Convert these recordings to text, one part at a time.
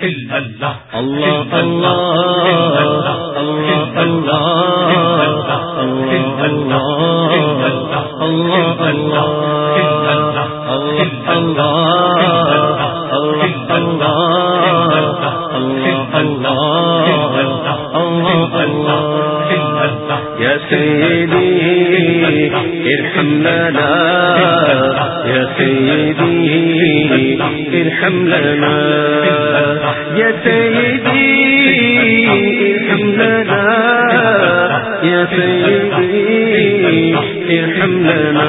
اللہ اللہ اللہ اللہ اللہ اللہ يا سيدي ارحم لنا يا سيدي ارحم لنا يا سيدي ارحم لنا يا سيدي ارحم لنا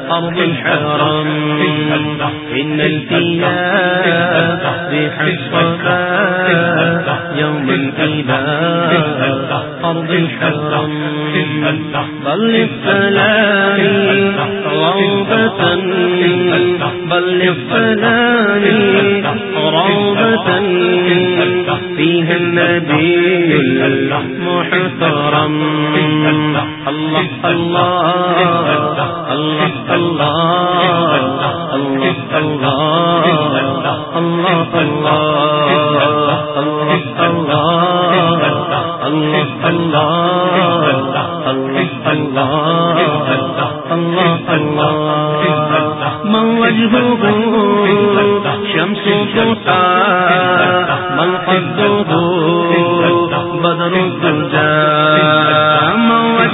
أرض الحرم إن الأيام ريح الصباح يوما إلى أرض الحرم بل السلام روضة بل السلام روضة فيها النبي المحترم الله الله الله الله بدر گنجا موج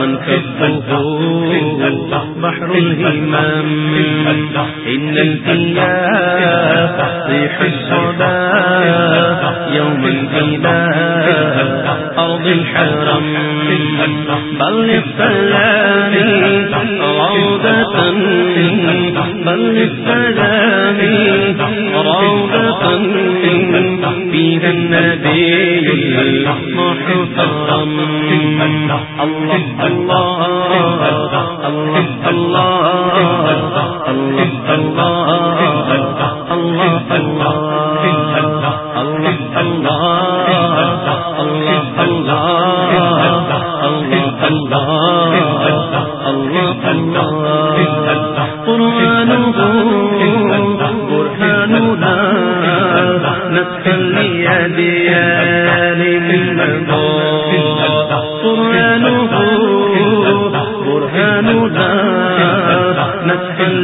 من كفه بحر الهمام إن الدنيا تحصيح الصباح يوم إلى أرض الحرم. بل السلام روضة، بل السلام روضة. من اللہ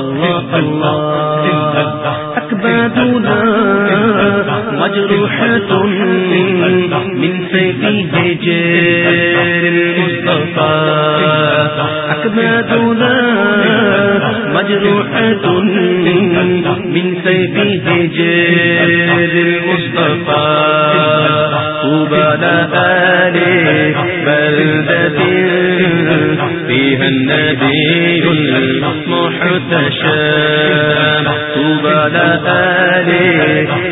اللہ اللہ اکبرنا مجروح تم من سے بھی جے اکبرنا مجروح تم من سے بھی مصطفیٰ۔ فيها النبي المحتشم طوبى لآل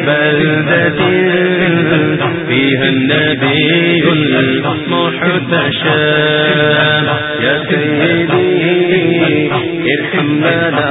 بلدة فيها النبي المحتشم يا سيدي ارحم لنا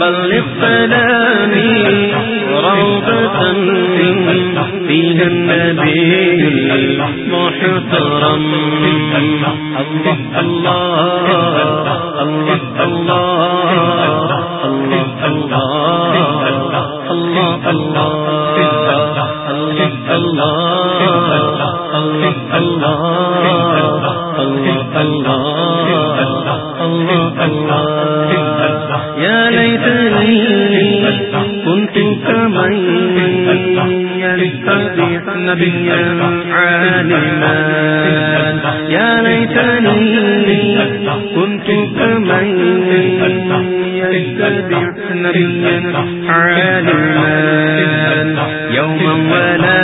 بلغ سلامي روضة فيها النبي المحترم الله الله. يتبع نبيا عالما يا ليتني كنت كمن يتبع نبيا عالما يوما ولا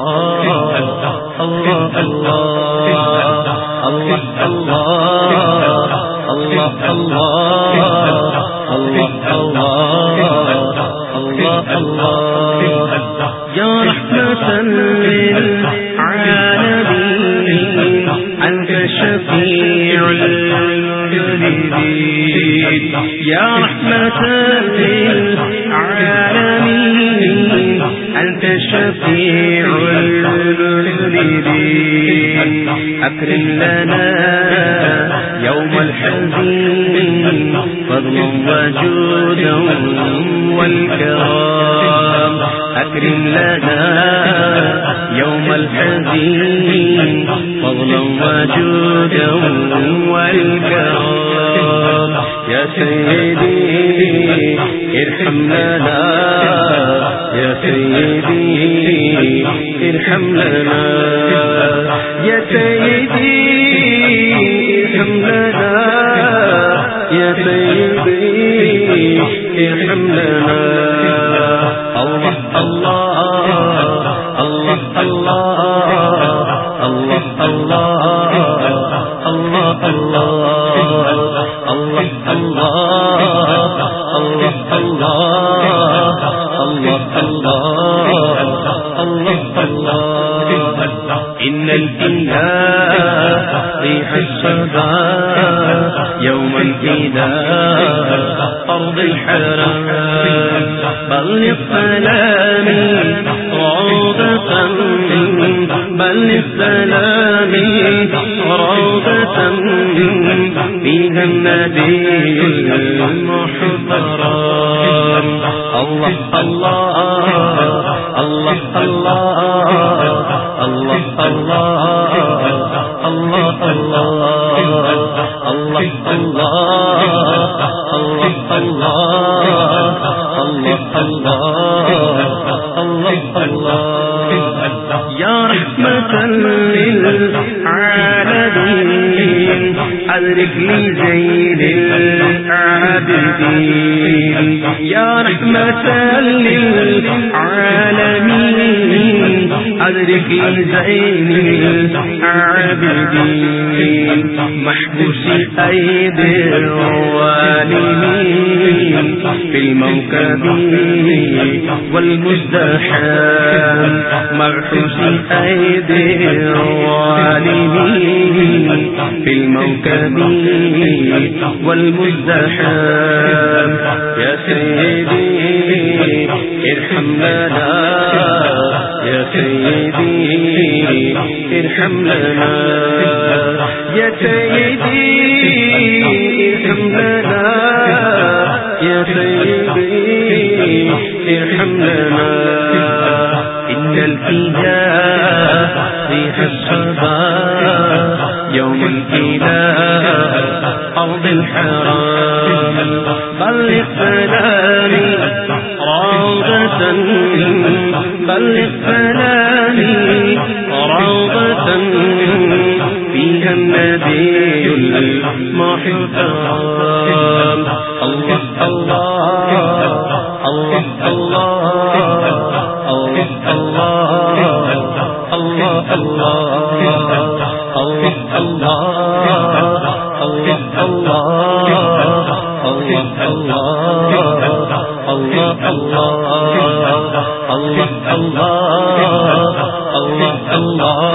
شفيع المذنبين يا رحمة للعالمين أنت شفيع أكرم لنا يوم الحزين فضلا وجودا والكرام. أكرم لنا يوم الحزين فضلا وجودا والكرام. يا سيدي ارحم لنا، يا سيدي ارحم لنا. يا سيدي ارحم لنا. الله الله الله الله الله الله الله بلغ سلامي روضة فيها النبي المحترم الله الله الله الله الله الله الله الله يا کی زیر یا رحمت للعالمین قدر کی زین العابدین محبوس اید الوالمین في الموكب والمزدحام مرحوس اید الوالمين يا سيدي سيدي ارحم لنا يا سيدي ارحم لنا يا سيدي ارحم لنا إن ريح يوم أرض الحرام بلغ سلامي روضة من فيها النبي المحتار اللہ اللہ اللہ